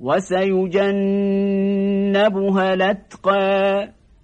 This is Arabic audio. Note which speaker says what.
Speaker 1: وسيجنبها لتقى